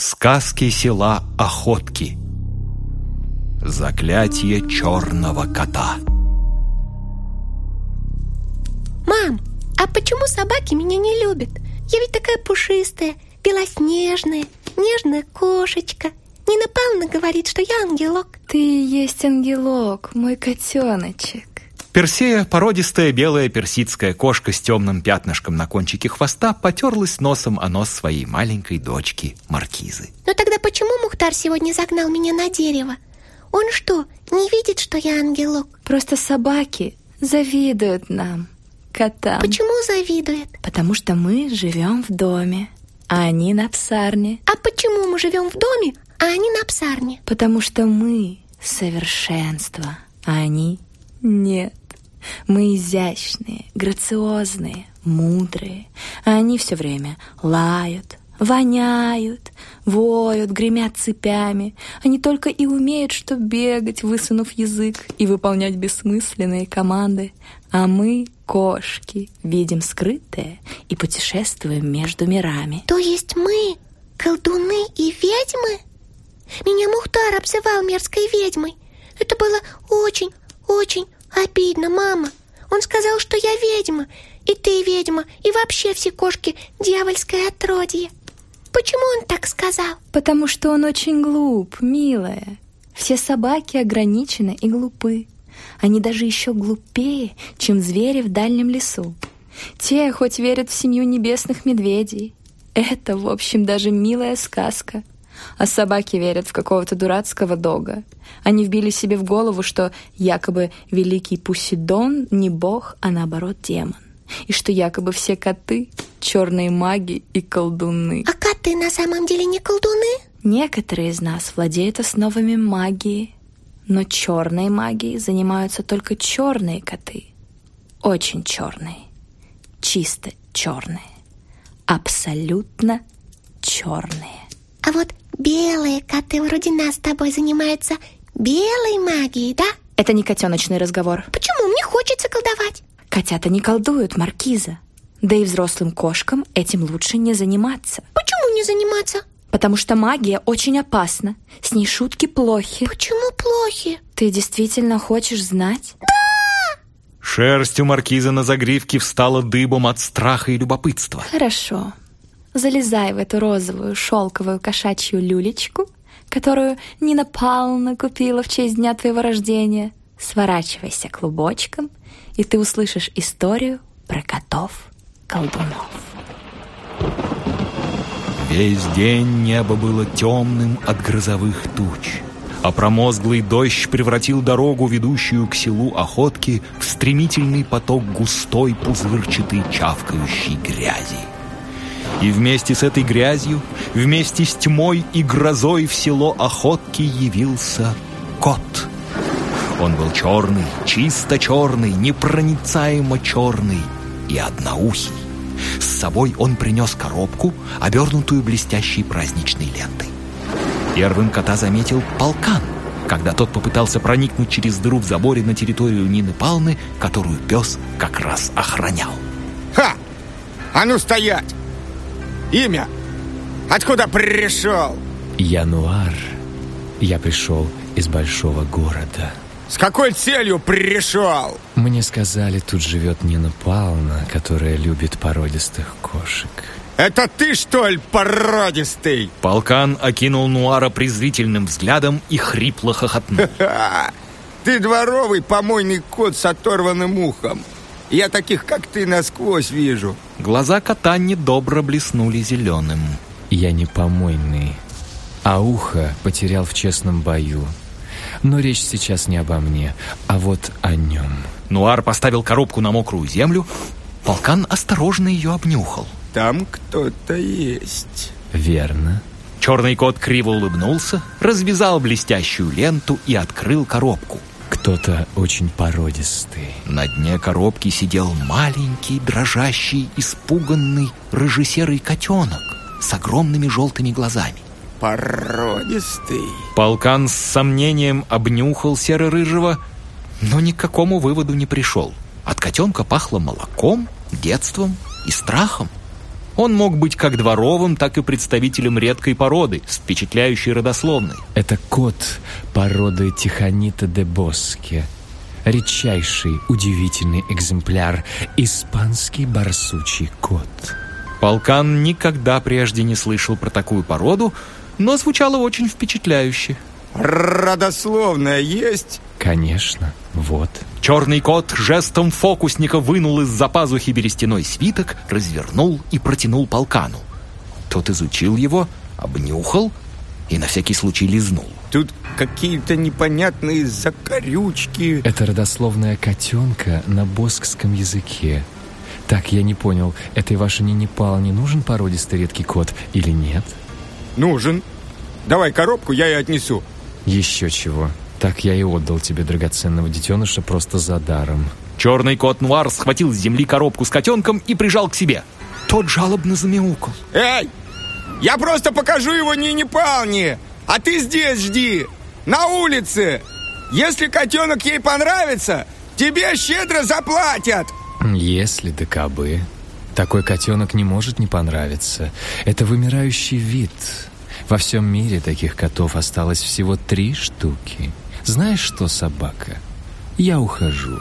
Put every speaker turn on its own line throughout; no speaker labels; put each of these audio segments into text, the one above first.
Сказки села Охотки. Заклятие черного кота.
Мам, а почему собаки меня не любят? Я ведь такая пушистая, белоснежная, нежная кошечка. Нина Павловна говорит, что я ангелок.
Ты и есть ангелок, мой котеночек.
Персея, породистая белая персидская кошка с темным пятнышком на кончике хвоста, потерлась носом о нос своей маленькой дочки Маркизы.
Но тогда почему Мухтар сегодня загнал меня на дерево? Он что, не видит, что я ангелок?
Просто собаки завидуют нам, котам.
Почему завидует?
Потому что мы живем в доме, а они на псарне.
А почему мы живем в доме, а они на псарне?
Потому что мы совершенство, а они нет. Мы изящные, грациозные, мудрые, а они все время лают, воняют, воют, гремят цепями. Они только и умеют, что бегать, высунув язык, и выполнять бессмысленные команды. А мы, кошки, видим скрытое и путешествуем между мирами.
То есть мы колдуны и ведьмы? Меня Мухтар обзывал мерзкой ведьмой. Это было очень, очень обидно, мама. Он сказал, что я ведьма, и ты ведьма, и вообще все кошки дьявольское отродье. Почему он так сказал?
Потому что он очень глуп, милая. Все собаки ограничены и глупы. Они даже еще глупее, чем звери в дальнем лесу. Те хоть верят в семью небесных медведей. Это, в общем, даже милая сказка — а собаки верят в какого-то дурацкого дога. Они вбили себе в голову, что якобы великий Пусидон не бог, а наоборот демон. И что якобы все коты — черные маги и колдуны.
А коты на самом деле не колдуны?
Некоторые из нас владеют основами магии, но черной магией занимаются только черные коты. Очень черные. Чисто черные. Абсолютно черные.
А вот белые коты вроде нас с тобой занимаются белой магией, да?
Это не котеночный разговор.
Почему? Мне хочется колдовать.
Котята не колдуют, Маркиза. Да и взрослым кошкам этим лучше не заниматься.
Почему не заниматься?
Потому что магия очень опасна. С ней шутки плохи.
Почему плохи?
Ты действительно хочешь знать?
Да!
Шерсть у маркиза на загривке встала дыбом от страха и любопытства.
Хорошо. Залезай в эту розовую шелковую кошачью люлечку, которую Нина Павловна купила в честь дня твоего рождения. Сворачивайся клубочком, и ты услышишь историю про котов-колдунов.
Весь день небо было темным от грозовых туч, а промозглый дождь превратил дорогу, ведущую к селу Охотки, в стремительный поток густой, пузырчатой, чавкающей грязи. И вместе с этой грязью, вместе с тьмой и грозой в село Охотки явился кот. Он был черный, чисто черный, непроницаемо черный и одноухий. С собой он принес коробку, обернутую блестящей праздничной лентой. Первым кота заметил полкан, когда тот попытался проникнуть через дыру в заборе на территорию Нины Палны, которую пес как раз охранял.
Ха! А ну стоять! Имя? Откуда пришел?
Януар. Я пришел из большого города.
С какой целью пришел?
Мне сказали, тут живет Нина Павловна, которая любит породистых кошек.
Это ты, что ли, породистый?
Полкан окинул Нуара презрительным взглядом и хрипло хохотнул.
Ты дворовый помойный кот с оторванным ухом. Я таких, как ты, насквозь вижу.
Глаза кота недобро блеснули зеленым.
Я не помойный, а ухо потерял в честном бою. Но речь сейчас не обо мне, а вот о нем.
Нуар поставил коробку на мокрую землю. Полкан осторожно ее обнюхал.
Там кто-то есть.
Верно.
Черный кот криво улыбнулся, развязал блестящую ленту и открыл коробку.
Кто-то очень породистый.
На дне коробки сидел маленький, дрожащий, испуганный, рыжесерый котенок с огромными желтыми глазами.
Породистый.
Полкан с сомнением обнюхал серо-рыжего, но ни к какому выводу не пришел. От котенка пахло молоком, детством и страхом. Он мог быть как дворовым, так и представителем редкой породы, с впечатляющей родословной.
Это кот породы Тихонита де Боске. Редчайший, удивительный экземпляр. Испанский барсучий кот.
Полкан никогда прежде не слышал про такую породу, но звучало очень впечатляюще.
Родословная есть?
Конечно, вот.
Черный кот жестом фокусника вынул из-за пазухи берестяной свиток, развернул и протянул полкану. Тот изучил его, обнюхал и на всякий случай лизнул.
Тут какие-то непонятные закорючки.
Это родословная котенка на боскском языке. Так, я не понял, этой вашей Нинипал не нужен породистый редкий кот или нет?
Нужен. Давай коробку, я и отнесу.
Еще чего. Так я и отдал тебе драгоценного детеныша просто за даром.
Черный кот Нуар схватил с земли коробку с котенком и прижал к себе. Тот жалобно замяукал.
Эй! Я просто покажу его Нине Палне, а ты здесь жди, на улице. Если котенок ей понравится, тебе щедро заплатят.
Если да кабы. Такой котенок не может не понравиться. Это вымирающий вид. Во всем мире таких котов осталось всего три штуки. Знаешь что, собака? Я ухожу.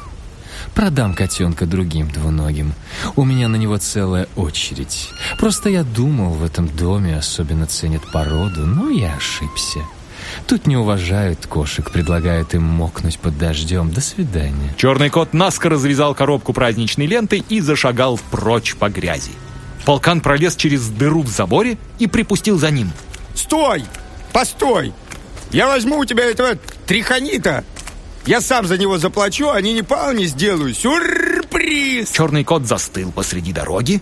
Продам котенка другим двуногим. У меня на него целая очередь. Просто я думал, в этом доме особенно ценят породу, но я ошибся. Тут не уважают кошек, предлагают им мокнуть под дождем. До свидания.
Черный кот наскоро завязал коробку праздничной лентой и зашагал прочь по грязи. Полкан пролез через дыру в заборе и припустил за ним.
Стой! Постой! Я возьму у тебя этого трихонита. Я сам за него заплачу, а не пал не сделаю. Сюрприз!
Черный кот застыл посреди дороги,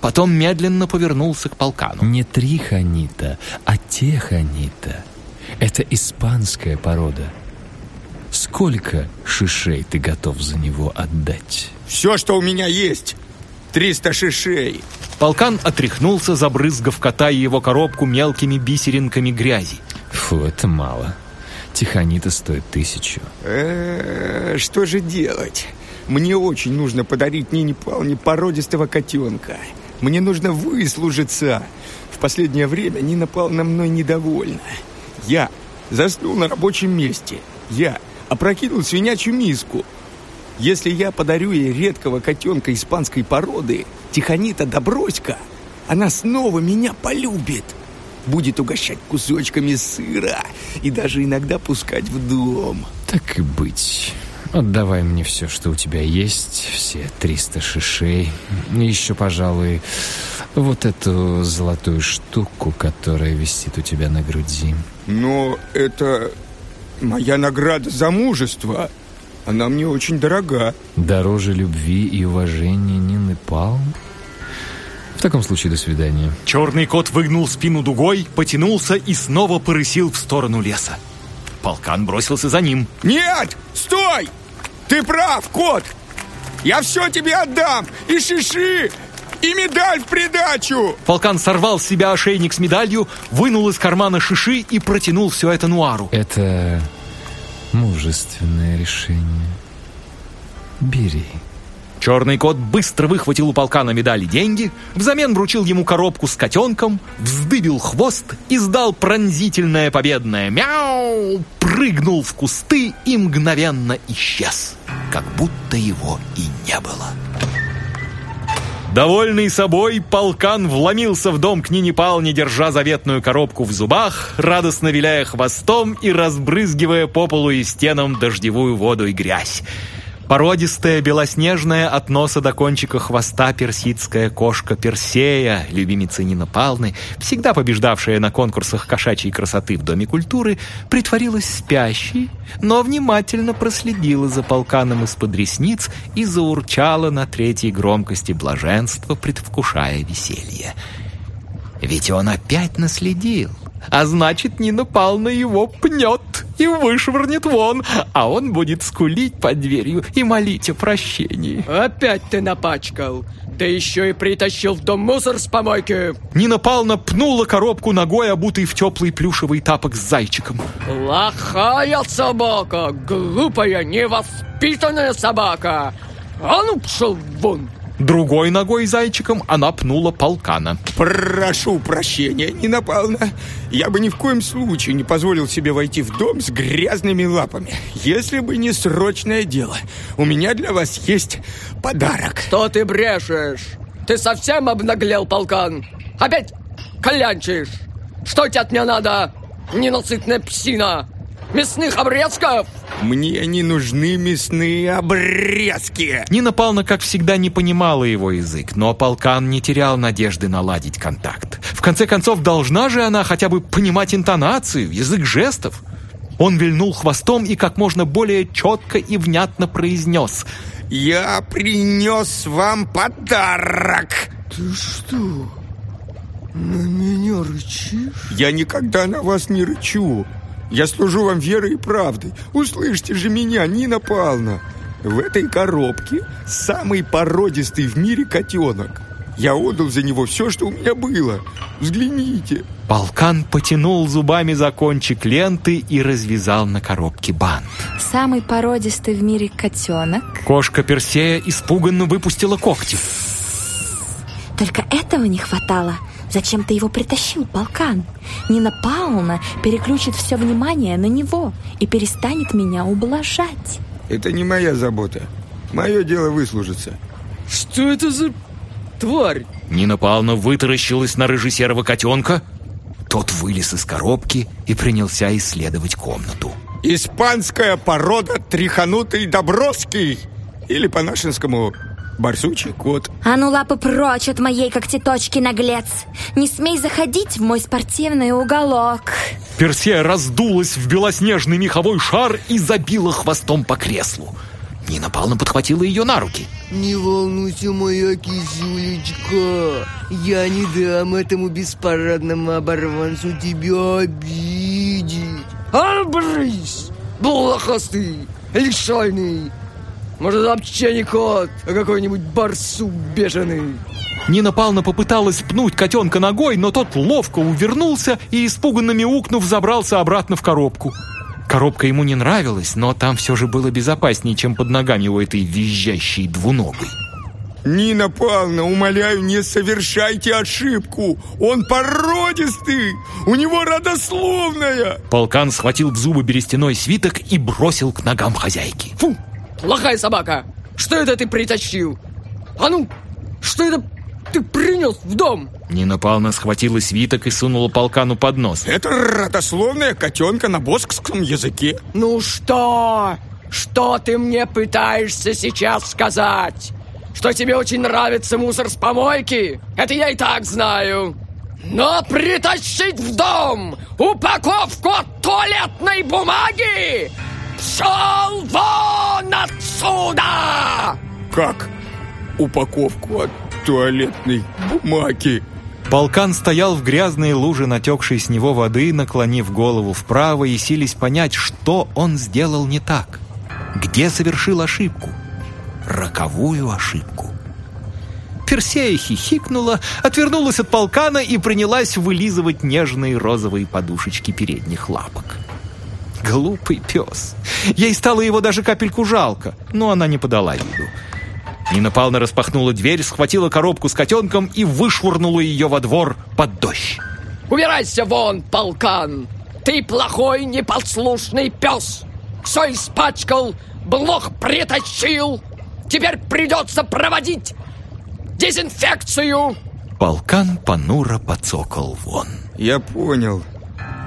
потом медленно повернулся к полкану.
Не трихонита, а техонита. Это испанская порода. Сколько шишей ты готов за него отдать?
Все, что у меня есть. 300 шишей.
Полкан отряхнулся, забрызгав кота и его коробку мелкими бисеринками грязи.
Фу, это мало. Тихонита стоит тысячу.
Э -э, что же делать? Мне очень нужно подарить Нине Павловне породистого котенка. Мне нужно выслужиться. В последнее время Нина Павловна мной недовольна. Я заснул на рабочем месте. Я опрокинул свинячью миску. Если я подарю ей редкого котенка испанской породы, Тихонита Доброська, она снова меня полюбит. Будет угощать кусочками сыра и даже иногда пускать в дом.
Так и быть. Отдавай мне все, что у тебя есть, все 300 шишей. И еще, пожалуй, вот эту золотую штуку, которая висит у тебя на груди.
Но это моя награда за мужество. Она мне очень дорога.
Дороже любви и уважения Нины Пал? В таком случае, до свидания.
Черный кот выгнул спину дугой, потянулся и снова порысил в сторону леса. Полкан бросился за ним.
Нет! Стой! Ты прав, кот! Я все тебе отдам! И шиши, и медаль в придачу!»
Полкан сорвал с себя ошейник с медалью, вынул из кармана шиши и протянул все это Нуару.
Это мужественное решение. Бери.
Черный кот быстро выхватил у полкана медали деньги, взамен вручил ему коробку с котенком, вздыбил хвост, издал пронзительное победное мяу, прыгнул в кусты и мгновенно исчез, как будто его и не было. Довольный собой, полкан вломился в дом к Нине Палне, держа заветную коробку в зубах, радостно виляя хвостом и разбрызгивая по полу и стенам дождевую воду и грязь. Породистая, белоснежная от носа до кончика хвоста персидская кошка Персея, любимица Нина Палны, всегда побеждавшая на конкурсах кошачьей красоты в Доме культуры, притворилась спящей, но внимательно проследила за полканом из-под ресниц и заурчала на третьей громкости блаженства, предвкушая веселье. Ведь он опять наследил — а значит, Нина Павловна его пнет и вышвырнет вон, а он будет скулить под дверью и молить о прощении.
Опять ты напачкал. Да еще и притащил в дом мусор с помойки.
Нина Павловна пнула коробку ногой, обутой в теплый плюшевый тапок с зайчиком.
Плохая собака, глупая, невоспитанная собака. А ну, пшел вон!
Другой ногой зайчиком она пнула полкана.
Прошу прощения, Нина Павловна. Я бы ни в коем случае не позволил себе войти в дом с грязными лапами. Если бы не срочное дело. У меня для вас есть подарок.
Что ты брешешь? Ты совсем обнаглел, полкан? Опять клянчишь? Что тебе от меня надо? Ненасытная псина! Мясных обрезков?
Мне не нужны мясные обрезки.
Нина Павловна, как всегда, не понимала его язык, но полкан не терял надежды наладить контакт. В конце концов, должна же она хотя бы понимать интонацию, язык жестов. Он вильнул хвостом и как можно более четко и внятно произнес
«Я принес вам подарок!»
Ты что, на меня рычишь?
Я никогда на вас не рычу. Я служу вам верой и правдой. Услышьте же меня, Нина Павловна. В этой коробке самый породистый в мире котенок. Я отдал за него все, что у меня было. Взгляните.
Полкан потянул зубами за кончик ленты и развязал на коробке бант.
Самый породистый в мире котенок.
Кошка Персея испуганно выпустила когти.
Только этого не хватало. Зачем ты его притащил, полкан? Нина Павловна переключит все внимание на него и перестанет меня ублажать.
Это не моя забота. Мое дело выслужиться.
Что это за тварь?
Нина Павловна вытаращилась на рыжесерого котенка. Тот вылез из коробки и принялся исследовать комнату.
Испанская порода тряханутый Добровский. Или по-нашенскому барсучий кот.
А ну лапы прочь от моей когтеточки, наглец! Не смей заходить в мой спортивный уголок.
Персея раздулась в белоснежный меховой шар и забила хвостом по креслу. Нина Павловна подхватила ее на руки.
Не волнуйся, моя кисюлечка. Я не дам этому беспарадному оборванцу тебя обидеть.
А, брысь! Блохостый, лишайный. Может, вообще не кот, а какой-нибудь барсук бешеный.
Нина Павловна попыталась пнуть котенка ногой, но тот ловко увернулся и, испуганно мяукнув, забрался обратно в коробку. Коробка ему не нравилась, но там все же было безопаснее, чем под ногами у этой визжащей двуногой.
Нина Павловна, умоляю, не совершайте ошибку. Он породистый, у него родословная.
Полкан схватил в зубы берестяной свиток и бросил к ногам хозяйки.
Фу, плохая собака. Что это ты притащил? А ну, что это ты принес в дом?
Нина Павловна схватила свиток и сунула полкану под нос.
Это родословная котенка на боскском языке.
Ну что? Что ты мне пытаешься сейчас сказать? Что тебе очень нравится мусор с помойки? Это я и так знаю. Но притащить в дом упаковку туалетной бумаги? Пшел вон отсюда!
Как? Упаковку от туалетной бумаги.
Полкан стоял в грязной луже натекшей с него воды, наклонив голову вправо и сились понять, что он сделал не так. Где совершил ошибку? Роковую ошибку. Персея хихикнула, отвернулась от полкана и принялась вылизывать нежные розовые подушечки передних лапок. Глупый пес. Ей стало его даже капельку жалко, но она не подала виду. Нина Павловна распахнула дверь, схватила коробку с котенком и вышвырнула ее во двор под дождь.
Убирайся вон, полкан! Ты плохой, непослушный пес! Все испачкал, блох притащил! Теперь придется проводить дезинфекцию!
Полкан понуро подсокол вон.
Я понял.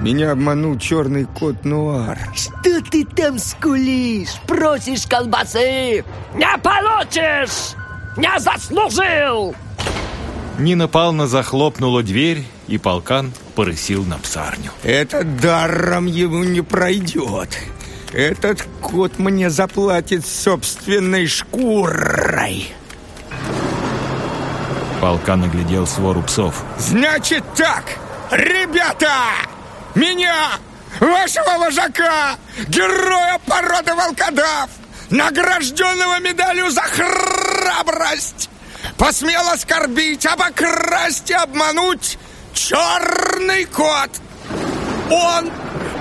Меня обманул черный кот Нуар.
Что ты там скулишь? Просишь колбасы?
Не получишь! Не заслужил!
Нина Павловна захлопнула дверь, и полкан порысил на псарню.
Это даром ему не пройдет. Этот кот мне заплатит собственной шкурой.
Полкан оглядел свору псов.
Значит так, ребята! Меня, вашего вожака, героя породы волкодав, награжденного медалью за храбрость, посмел оскорбить, обокрасть и обмануть черный кот. Он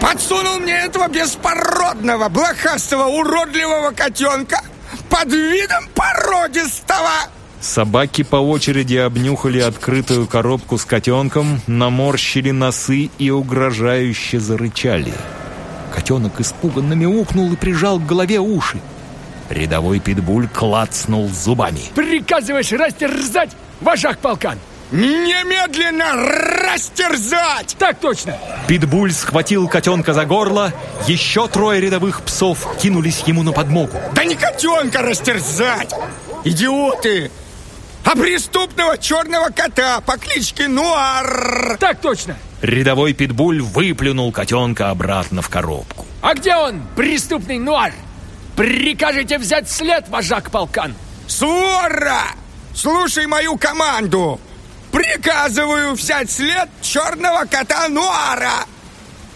подсунул мне этого беспородного, блохастого, уродливого котенка под видом породистого.
Собаки по очереди обнюхали открытую коробку с котенком, наморщили носы и угрожающе зарычали. Котенок испуганно мяукнул и прижал к голове уши. Рядовой питбуль клацнул зубами.
Приказываешь растерзать, вожак полкан?
Немедленно растерзать!
Так точно!
Питбуль схватил котенка за горло, еще трое рядовых псов кинулись ему на подмогу.
Да не котенка растерзать! Идиоты! А преступного черного кота по кличке Нуар!
Так точно!
Рядовой питбуль выплюнул котенка обратно в коробку.
А где он, преступный Нуар? Прикажете взять след, вожак полкан?
Суора! Слушай мою команду! Приказываю взять след черного кота Нуара!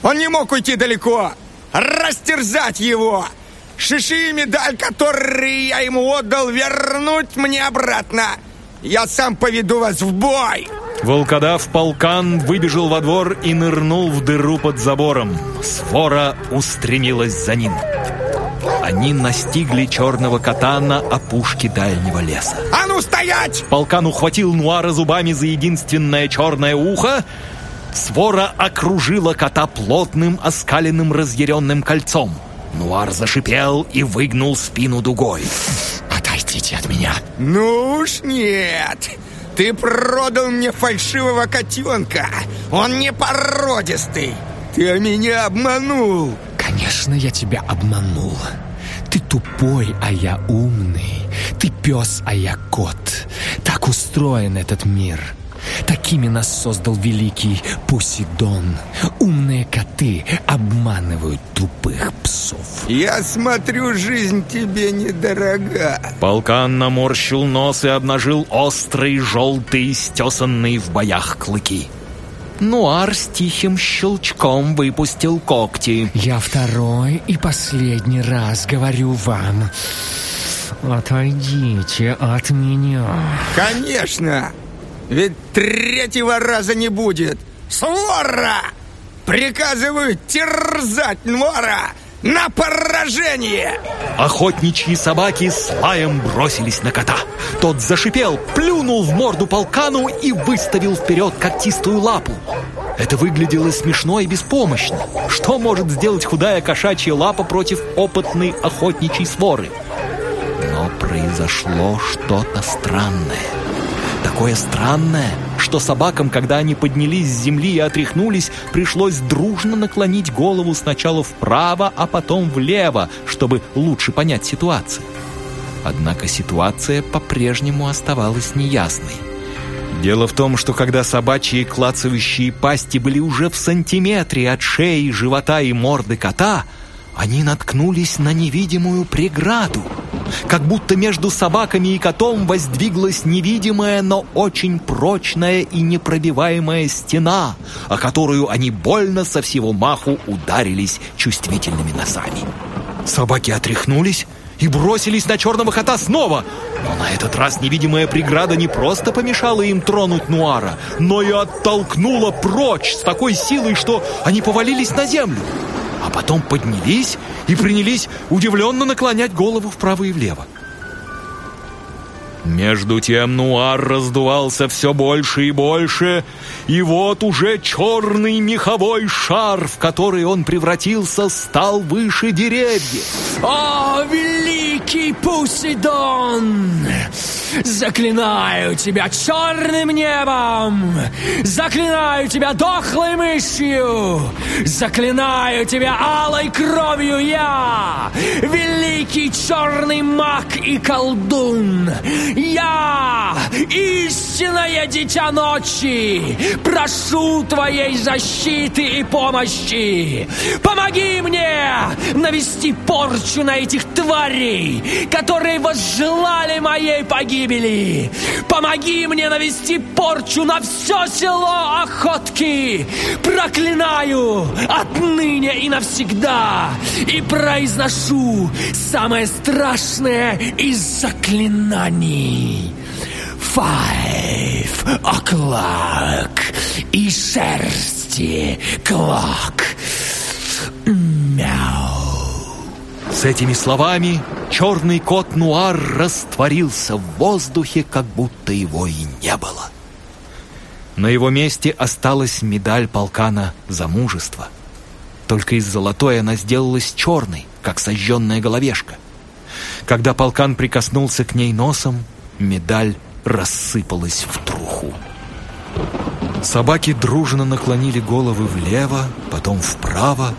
Он не мог уйти далеко! Растерзать его! Шиши и медаль, которые я ему отдал, вернуть мне обратно! Я сам поведу вас в бой!»
Волкодав полкан выбежал во двор и нырнул в дыру под забором. Свора устремилась за ним. Они настигли черного кота на опушке дальнего леса.
«А ну стоять!»
Полкан ухватил Нуара зубами за единственное черное ухо. Свора окружила кота плотным, оскаленным, разъяренным кольцом. Нуар зашипел и выгнул спину дугой.
«Отойдите от меня!» «Ну уж нет!» Ты продал мне фальшивого котенка. Он не породистый. Ты меня обманул.
Конечно, я тебя обманул. Ты тупой, а я умный. Ты пес, а я кот. Так устроен этот мир. Такими нас создал великий Пусидон. Умные коты обманывают тупых псов.
Я смотрю, жизнь тебе недорога.
Полкан наморщил нос и обнажил острые, желтые, стесанные в боях клыки. Нуар с тихим щелчком выпустил когти.
Я второй и последний раз говорю вам. Отойдите от меня.
Конечно! Ведь третьего раза не будет. Свора! Приказываю терзать Нуара на поражение!
Охотничьи собаки с лаем бросились на кота. Тот зашипел, плюнул в морду полкану и выставил вперед когтистую лапу. Это выглядело смешно и беспомощно. Что может сделать худая кошачья лапа против опытной охотничьей своры? Но произошло что-то странное. Такое странное, что собакам, когда они поднялись с земли и отряхнулись, пришлось дружно наклонить голову сначала вправо, а потом влево, чтобы лучше понять ситуацию. Однако ситуация по-прежнему оставалась неясной. Дело в том, что когда собачьи клацающие пасти были уже в сантиметре от шеи, живота и морды кота, они наткнулись на невидимую преграду. Как будто между собаками и котом воздвиглась невидимая, но очень прочная и непробиваемая стена, о которую они больно со всего маху ударились чувствительными носами. Собаки отряхнулись и бросились на черного кота снова. Но на этот раз невидимая преграда не просто помешала им тронуть Нуара, но и оттолкнула прочь с такой силой, что они повалились на землю а потом поднялись и принялись удивленно наклонять голову вправо и влево. Между тем Нуар раздувался все больше и больше, и вот уже черный меховой шар, в который он превратился, стал выше деревьев.
О, великий Пусидон! Заклинаю тебя черным небом! Заклинаю тебя дохлой мышью! Заклинаю тебя алой кровью я! Великий черный маг и колдун! Я, истинное дитя ночи, прошу твоей защиты и помощи! Помоги мне навести порчу на этих тварей, которые возжелали моей погибели! Гибели. Помоги мне навести порчу на все село Охотки. Проклинаю отныне и навсегда. И произношу самое страшное из заклинаний. Five o'clock и шерсти клок.
С этими словами черный кот Нуар растворился в воздухе, как будто его и не было. На его месте осталась медаль полкана за мужество. Только из золотой она сделалась черной, как сожженная головешка. Когда полкан прикоснулся к ней носом, медаль рассыпалась в труху. Собаки дружно наклонили головы влево, потом вправо,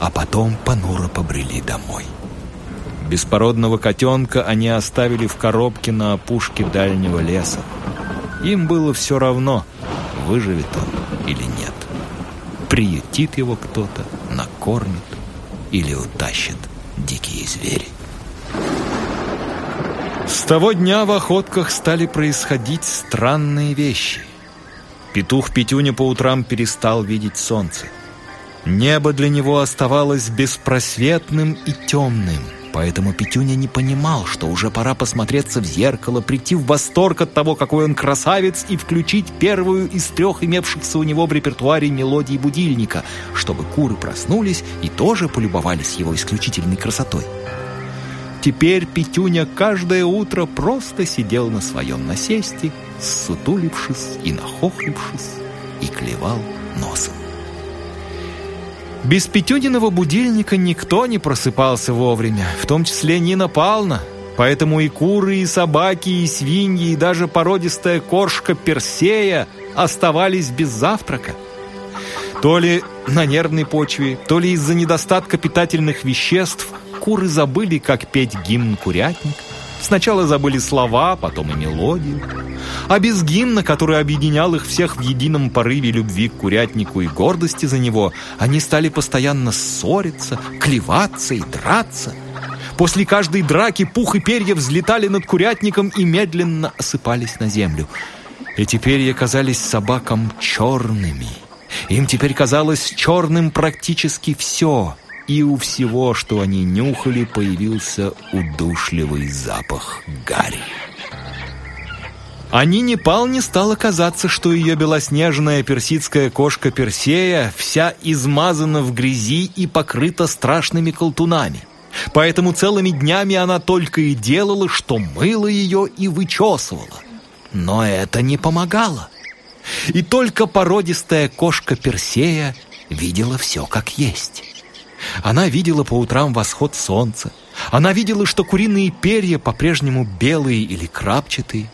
а потом понуро побрели домой. Беспородного котенка они оставили в коробке на опушке дальнего леса. Им было все равно, выживет он или нет. Приютит его кто-то, накормит или утащит дикие звери. С того дня в охотках стали происходить странные вещи. Петух Петюня по утрам перестал видеть солнце. Небо для него оставалось беспросветным и темным, поэтому Петюня не понимал, что уже пора посмотреться в зеркало, прийти в восторг от того, какой он красавец, и включить первую из трех имевшихся у него в репертуаре мелодий будильника, чтобы куры проснулись и тоже полюбовались его исключительной красотой. Теперь Петюня каждое утро просто сидел на своем насесте, сутулившись и нахохлившись, и клевал носом. Без Петюниного будильника никто не просыпался вовремя, в том числе Нина Павловна, поэтому и куры, и собаки, и свиньи, и даже породистая коршка Персея оставались без завтрака. То ли на нервной почве, то ли из-за недостатка питательных веществ – куры забыли, как петь гимн «Курятник». Сначала забыли слова, потом и мелодию. А без гимна, который объединял их всех в едином порыве любви к курятнику и гордости за него, они стали постоянно ссориться, клеваться и драться. После каждой драки пух и перья взлетали над курятником и медленно осыпались на землю. Эти перья казались собакам черными. Им теперь казалось черным практически все — и у всего, что они нюхали, появился удушливый запах гари. А Нине Палне стало казаться, что ее белоснежная персидская кошка Персея вся измазана в грязи и покрыта страшными колтунами. Поэтому целыми днями она только и делала, что мыла ее и вычесывала. Но это не помогало. И только породистая кошка Персея видела все как есть. Она видела по утрам восход солнца. Она видела, что куриные перья по-прежнему белые или крапчатые.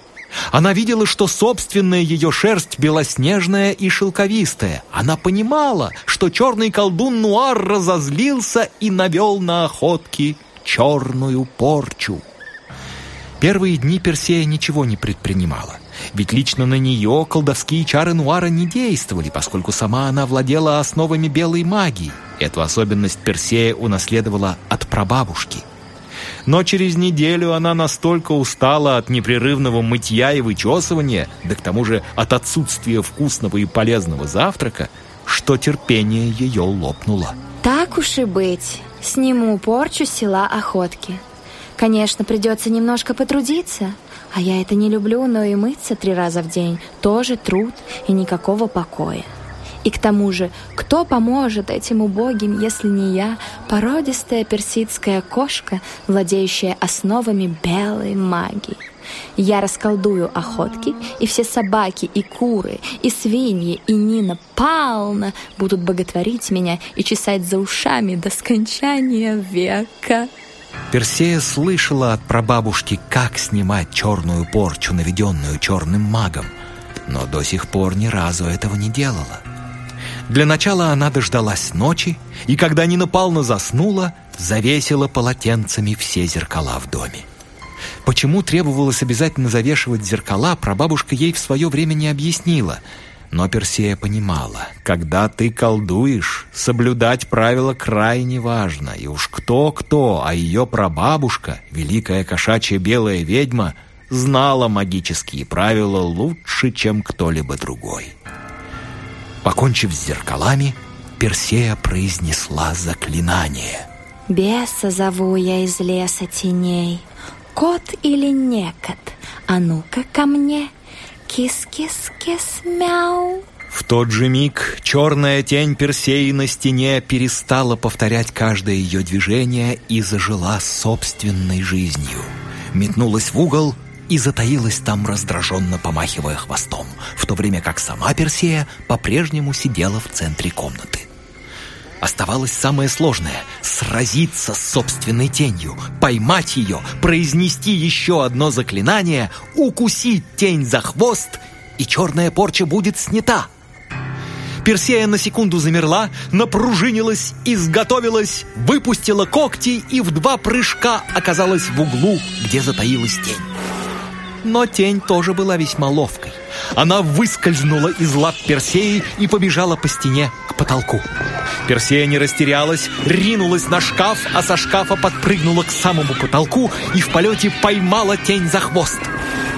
Она видела, что собственная ее шерсть белоснежная и шелковистая. Она понимала, что черный колдун Нуар разозлился и навел на охотки черную порчу. Первые дни Персея ничего не предпринимала. Ведь лично на нее колдовские чары Нуара не действовали, поскольку сама она владела основами белой магии. Эту особенность Персея унаследовала от прабабушки. Но через неделю она настолько устала от непрерывного мытья и вычесывания, да к тому же от отсутствия вкусного и полезного завтрака, что терпение ее лопнуло.
Так уж и быть, сниму порчу села Охотки. Конечно, придется немножко потрудиться, а я это не люблю, но и мыться три раза в день тоже труд и никакого покоя. И к тому же, кто поможет этим убогим, если не я, породистая персидская кошка, владеющая основами белой магии? Я расколдую охотки, и все собаки, и куры, и свиньи, и Нина Павловна будут боготворить меня и чесать за ушами до скончания века.
Персея слышала от прабабушки, как снимать черную порчу, наведенную черным магом, но до сих пор ни разу этого не делала. Для начала она дождалась ночи, и когда Нина Павловна заснула, завесила полотенцами все зеркала в доме. Почему требовалось обязательно завешивать зеркала, прабабушка ей в свое время не объяснила – но Персея понимала, когда ты колдуешь, соблюдать правила крайне важно. И уж кто-кто, а ее прабабушка, великая кошачья белая ведьма, знала магические правила лучше, чем кто-либо другой. Покончив с зеркалами, Персея произнесла заклинание.
«Беса зову я из леса теней, кот или некот, а ну-ка ко мне!» Кис-кис-кис, мяу.
В тот же миг черная тень Персеи на стене перестала повторять каждое ее движение и зажила собственной жизнью. Метнулась в угол и затаилась там, раздраженно помахивая хвостом, в то время как сама Персея по-прежнему сидела в центре комнаты. Оставалось самое сложное — сразиться с собственной тенью, поймать ее, произнести еще одно заклинание, укусить тень за хвост, и черная порча будет снята — Персея на секунду замерла, напружинилась, изготовилась, выпустила когти и в два прыжка оказалась в углу, где затаилась тень. Но тень тоже была весьма ловкой. Она выскользнула из лап Персеи и побежала по стене к потолку. Персея не растерялась, ринулась на шкаф, а со шкафа подпрыгнула к самому потолку и в полете поймала тень за хвост.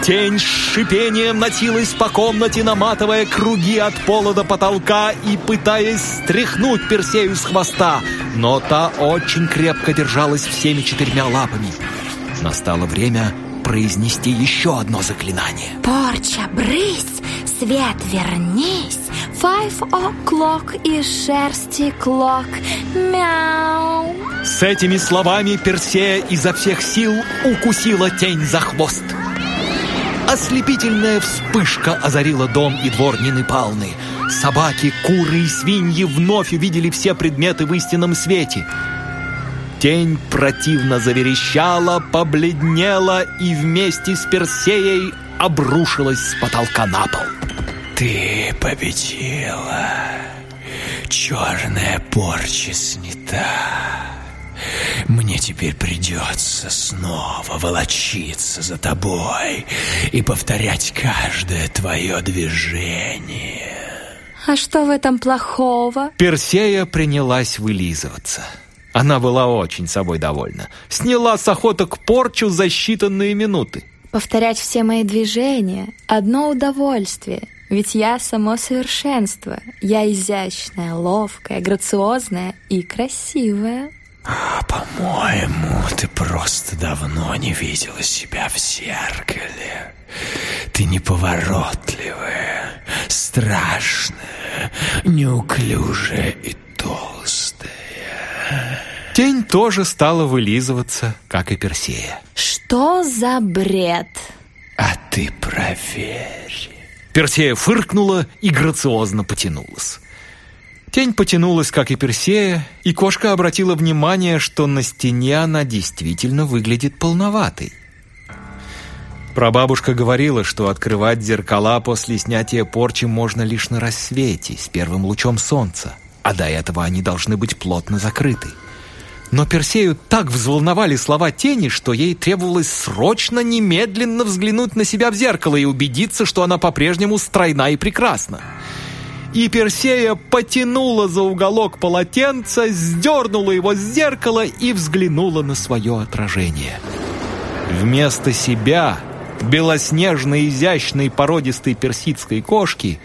Тень с шипением носилась по комнате, наматывая круги от пола до потолка и пытаясь стряхнуть Персею с хвоста, но та очень крепко держалась всеми четырьмя лапами. Настало время произнести еще одно заклинание.
Порча, брысь, свет, вернись, Five o'clock и шерсти клок, мяу.
С этими словами Персея изо всех сил укусила тень за хвост. Ослепительная вспышка озарила дом и двор Нины Палны. Собаки, куры и свиньи вновь увидели все предметы в истинном свете. Тень противно заверещала, побледнела и вместе с Персеей обрушилась с потолка на пол.
Ты победила. Черная порча снята. Мне теперь придется снова волочиться за тобой и повторять каждое твое движение.
А что в этом плохого?
Персея принялась вылизываться. Она была очень собой довольна. Сняла с охоток порчу за считанные минуты.
Повторять все мои движения — одно удовольствие. Ведь я само совершенство. Я изящная, ловкая, грациозная и красивая.
А, по-моему, ты просто давно не видела себя в зеркале. Ты неповоротливая, страшная, неуклюжая и толстая.
Тень тоже стала вылизываться, как и Персея.
Что за бред?
А ты проверь.
Персея фыркнула и грациозно потянулась. Тень потянулась, как и Персея, и кошка обратила внимание, что на стене она действительно выглядит полноватой. Прабабушка говорила, что открывать зеркала после снятия порчи можно лишь на рассвете, с первым лучом солнца, а до этого они должны быть плотно закрыты. Но Персею так взволновали слова тени, что ей требовалось срочно, немедленно взглянуть на себя в зеркало и убедиться, что она по-прежнему стройна и прекрасна и Персея потянула за уголок полотенца, сдернула его с зеркала и взглянула на свое отражение. Вместо себя, белоснежной, изящной, породистой персидской кошки,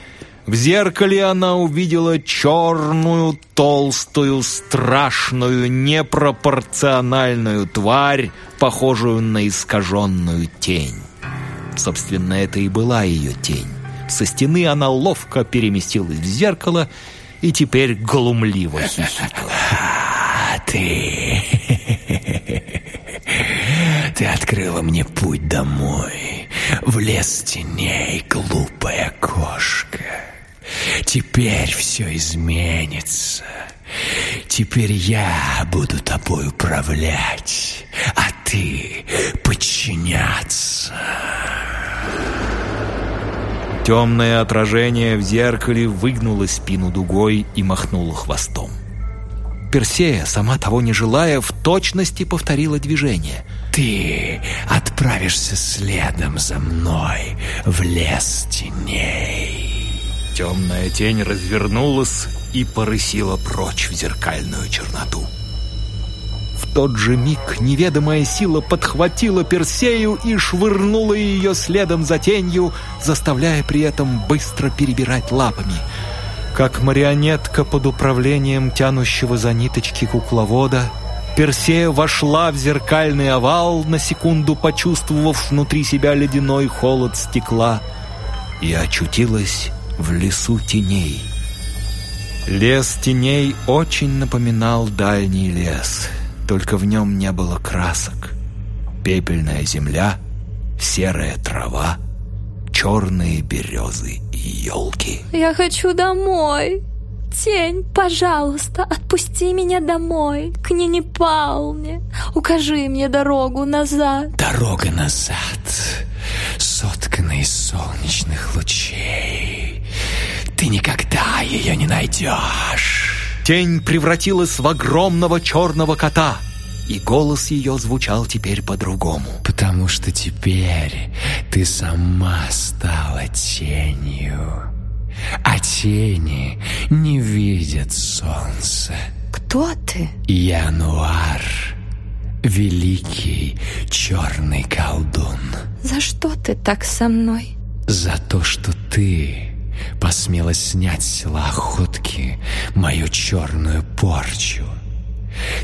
в зеркале она увидела черную, толстую, страшную, непропорциональную тварь, похожую на искаженную тень. Собственно, это и была ее тень. Со стены она ловко переместилась в зеркало и теперь глумливо хихикала.
А ты... Ты открыла мне путь домой, в лес теней, глупая кошка. Теперь все изменится. Теперь я буду тобой управлять, а ты подчиняться.
Темное отражение в зеркале выгнуло спину дугой и махнуло хвостом. Персея, сама того не желая, в точности повторила движение.
«Ты отправишься следом за мной в лес теней».
Темная тень развернулась и порысила прочь в зеркальную черноту тот же миг неведомая сила подхватила Персею и швырнула ее следом за тенью, заставляя при этом быстро перебирать лапами. Как марионетка под управлением тянущего за ниточки кукловода, Персея вошла в зеркальный овал, на секунду почувствовав внутри себя ледяной холод стекла, и очутилась в лесу теней. Лес теней очень напоминал дальний лес, только в нем не было красок. Пепельная земля, серая трава, черные березы и елки.
Я хочу домой. Тень, пожалуйста, отпусти меня домой, к Нине Павловне. Укажи мне дорогу назад.
Дорога назад, соткана из солнечных лучей. Ты никогда ее не найдешь.
Тень превратилась в огромного черного кота, и голос ее звучал теперь по-другому.
Потому что теперь ты сама стала тенью. А тени не видят солнца.
Кто ты?
Януар, великий черный колдун.
За что ты так со мной?
За то, что ты посмела снять с охотки мою черную порчу.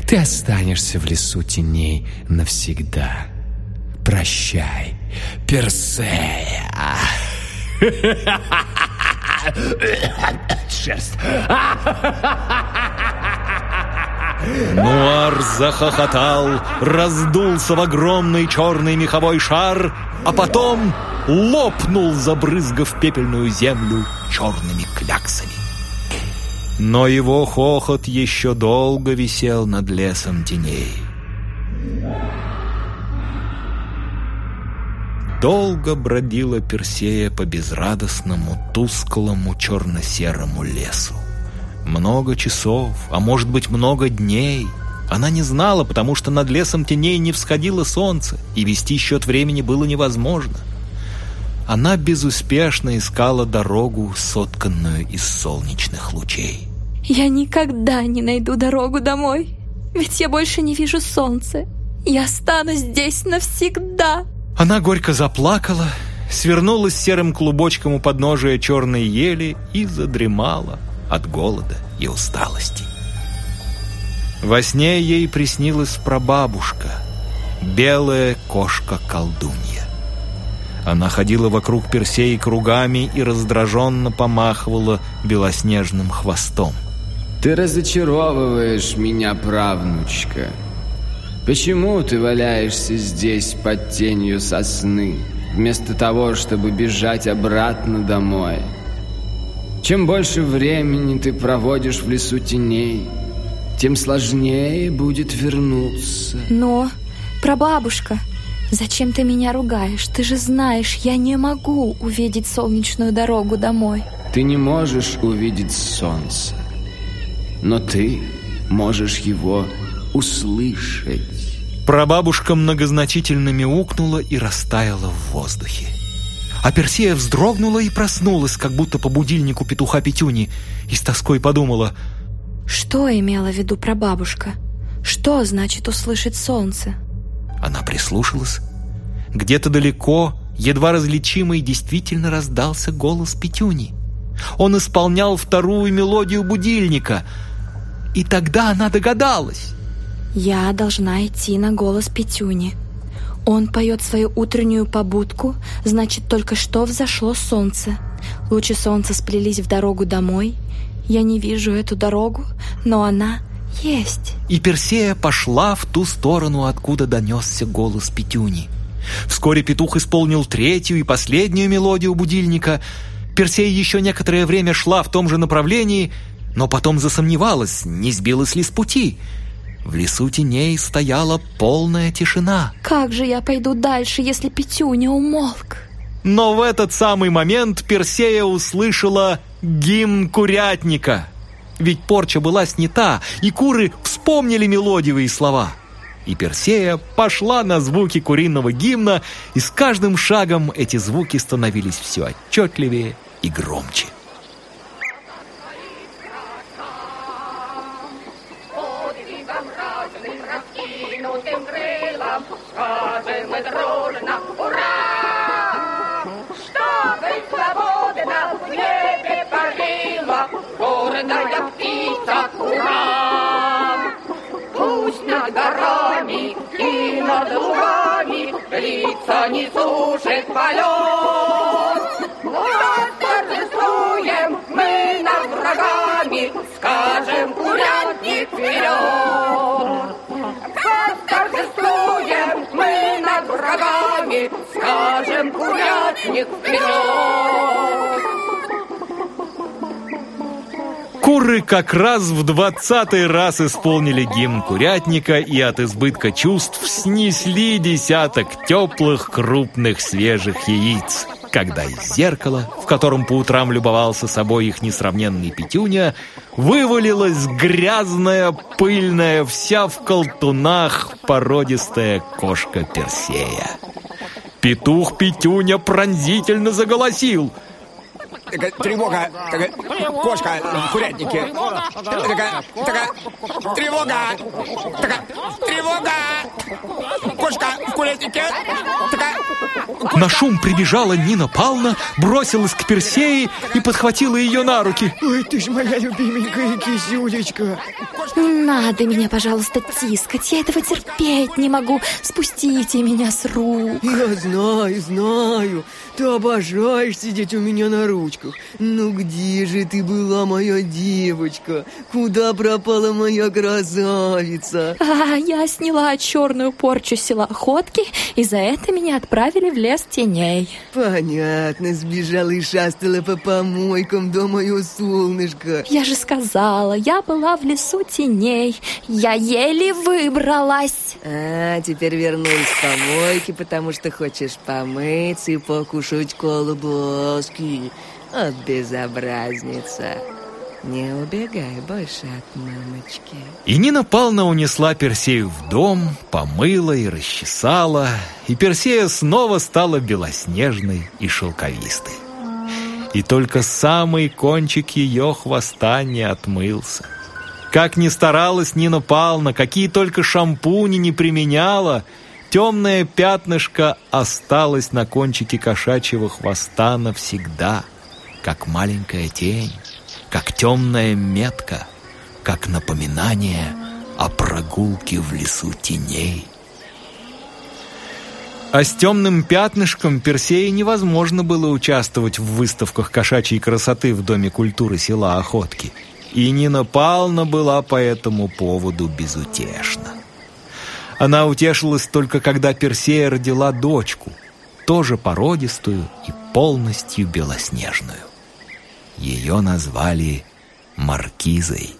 Ты останешься в лесу теней навсегда. Прощай, Персея.
Нуар захохотал, раздулся в огромный черный меховой шар, а потом лопнул, забрызгав пепельную землю черными кляксами. Но его хохот еще долго висел над лесом теней. Долго бродила Персея по безрадостному, тусклому, черно-серому лесу. Много часов, а может быть много дней. Она не знала, потому что над лесом теней не всходило солнце, и вести счет времени было невозможно. Она безуспешно искала дорогу, сотканную из солнечных лучей.
Я никогда не найду дорогу домой, ведь я больше не вижу солнца. Я останусь здесь навсегда.
Она горько заплакала, свернулась серым клубочком у подножия черной ели и задремала от голода и усталости. Во сне ей приснилась прабабушка, белая кошка-колдунья. Она ходила вокруг Персеи кругами и раздраженно помахивала белоснежным хвостом.
Ты разочаровываешь меня, правнучка. Почему ты валяешься здесь под тенью сосны, вместо того, чтобы бежать обратно домой? Чем больше времени ты проводишь в лесу теней, тем сложнее будет вернуться.
Но, прабабушка, зачем ты меня ругаешь? Ты же знаешь, я не могу увидеть солнечную дорогу домой.
Ты не можешь увидеть солнце, но ты можешь его услышать.
Прабабушка многозначительно мяукнула и растаяла в воздухе. А Персея вздрогнула и проснулась, как будто по будильнику петуха Петюни, и с тоской подумала,
Что имела в виду прабабушка? Что значит услышать солнце?
Она прислушалась. Где-то далеко, едва различимый, действительно раздался голос Петюни. Он исполнял вторую мелодию будильника. И тогда она догадалась.
Я должна идти на голос Петюни. Он поет свою утреннюю побудку, значит, только что взошло солнце. Лучи солнца сплелись в дорогу домой. Я не вижу эту дорогу, но она есть.
И Персея пошла в ту сторону, откуда донесся голос Петюни. Вскоре петух исполнил третью и последнюю мелодию будильника. Персея еще некоторое время шла в том же направлении, но потом засомневалась, не сбилась ли с пути — в лесу теней стояла полная тишина.
Как же я пойду дальше, если Петюня умолк?
Но в этот самый момент Персея услышала гимн курятника. Ведь порча была снята, и куры вспомнили мелодиевые слова. И Персея пошла на звуки куриного гимна, и с каждым шагом эти звуки становились все отчетливее и громче.
Лица не сушит полет. Вот торжествует рогами, скажем, курятник вперед. Торжествуем мы над врагами, скажем, курятник вперед.
Куры как раз в двадцатый раз исполнили гимн курятника и от избытка чувств снесли десяток теплых, крупных, свежих яиц. Когда из зеркала, в котором по утрам любовался собой их несравненный Петюня, вывалилась грязная, пыльная, вся в колтунах породистая кошка Персея. Петух Петюня пронзительно заголосил —
такая тревога, такая кошка в курятнике. Такая, такая тревога, такая тревога, кошка в курятнике. Такая...
На шум прибежала Нина Павловна, бросилась к Персее и подхватила ее на руки.
Ой, ты ж моя любименькая кисюлечка.
надо меня, пожалуйста, тискать. Я этого терпеть не могу. Спустите меня с рук.
Я знаю, знаю. Ты обожаешь сидеть у меня на ручках. Ну где же ты была, моя девочка? Куда пропала моя красавица?
А, я сняла черную порчу села Охотки, и за это меня отправили в лес теней.
Понятно, сбежала и шастала по помойкам, да мое солнышко.
Я же сказала, я была в лесу теней. Я еле выбралась.
А, теперь вернулась с помойки, потому что хочешь помыться и покушать кушать колбаски. От безобразница. Не убегай больше от мамочки.
И Нина Павловна унесла Персею в дом, помыла и расчесала, и Персея снова стала белоснежной и шелковистой. И только самый кончик ее хвоста не отмылся. Как ни старалась Нина Павловна, какие только шампуни не применяла — Темное пятнышко осталось на кончике кошачьего хвоста навсегда, как маленькая тень, как темная метка, как напоминание о прогулке в лесу теней. А с темным пятнышком Персея невозможно было участвовать в выставках кошачьей красоты в Доме культуры села Охотки. И Нина Павловна была по этому поводу безутешна. Она утешилась только когда Персея родила дочку, тоже породистую и полностью белоснежную. Ее назвали Маркизой.